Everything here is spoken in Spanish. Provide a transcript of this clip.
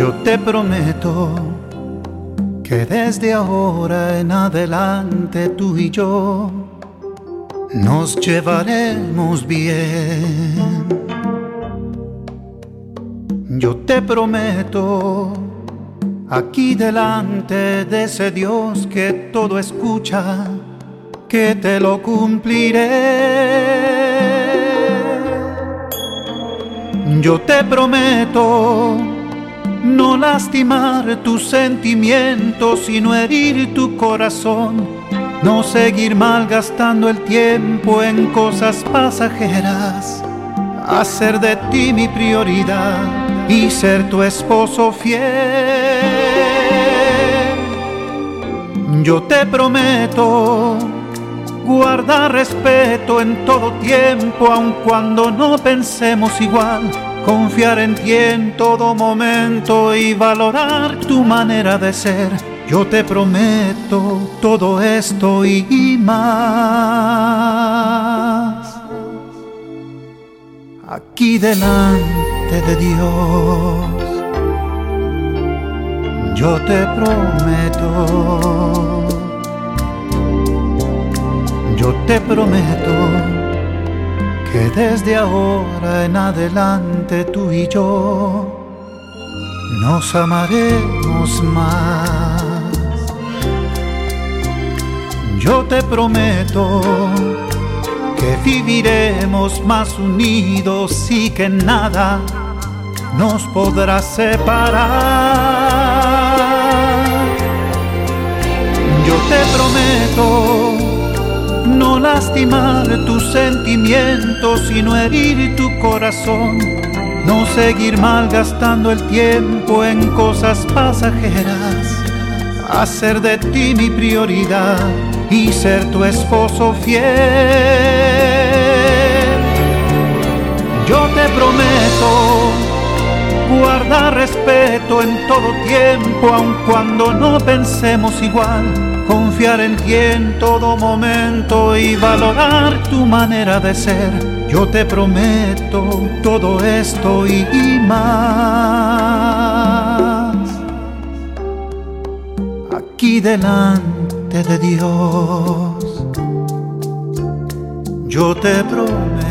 Yo te prometo que desde ahora en adelante tú y yo nos llevaremos bien. Yo te prometo aquí delante de ese Dios que todo escucha, que te lo cumpliré. Yo te prometo no lastimar tus sentimientos, sino herir tu corazón, no seguir malgastando el tiempo en cosas pasajeras, hacer de ti mi prioridad y ser tu esposo fiel. Yo te prometo guardar respeto en todo tiempo, aun cuando no pensemos igual confiar en ti en todo momento y valorar tu manera de ser. Yo te prometo todo esto y más. Aquí delante de Dios, yo te prometo, yo te prometo desde ahora en adelante tú y yo nos amaremos más. Yo te prometo que viviremos más unidos y que nada nos podrá separar. Yo te prometo lastimar tus sentimientos, sino herir tu corazón, no seguir malgastando el tiempo en cosas pasajeras, hacer de ti mi prioridad y ser tu esposo fiel. Yo te prometo guardar respeto en todo tiempo, aun cuando no pensemos igual confiar en ti en todo momento y valorar tu manera de ser. Yo te prometo todo esto y, más. Aquí delante de Dios, yo te prometo